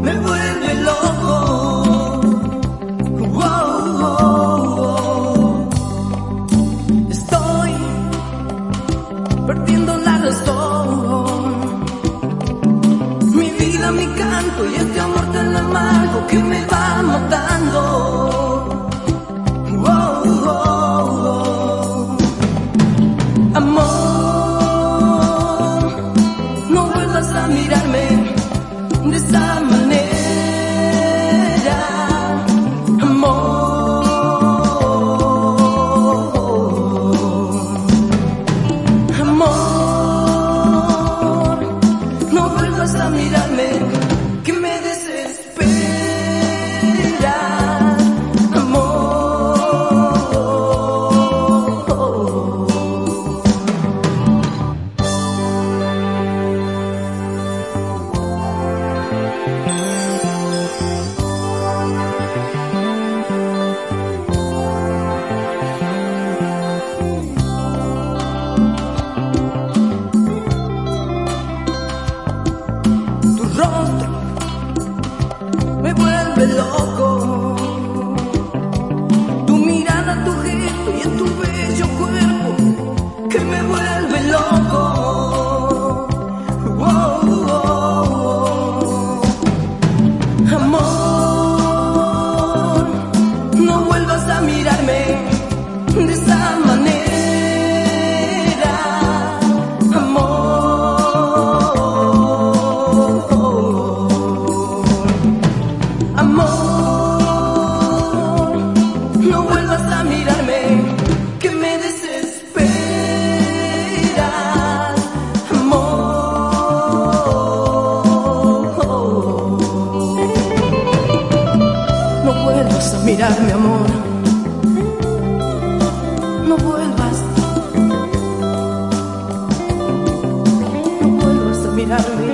Me vuelve loco. Oh, oh. Estoy. perdiendo la rastra. Mi vida, mi canto. Y este amor tan amargo que me va a matar. Vuelvas Mirad mi amor, no vuelvas, no vuelvas a mirarme.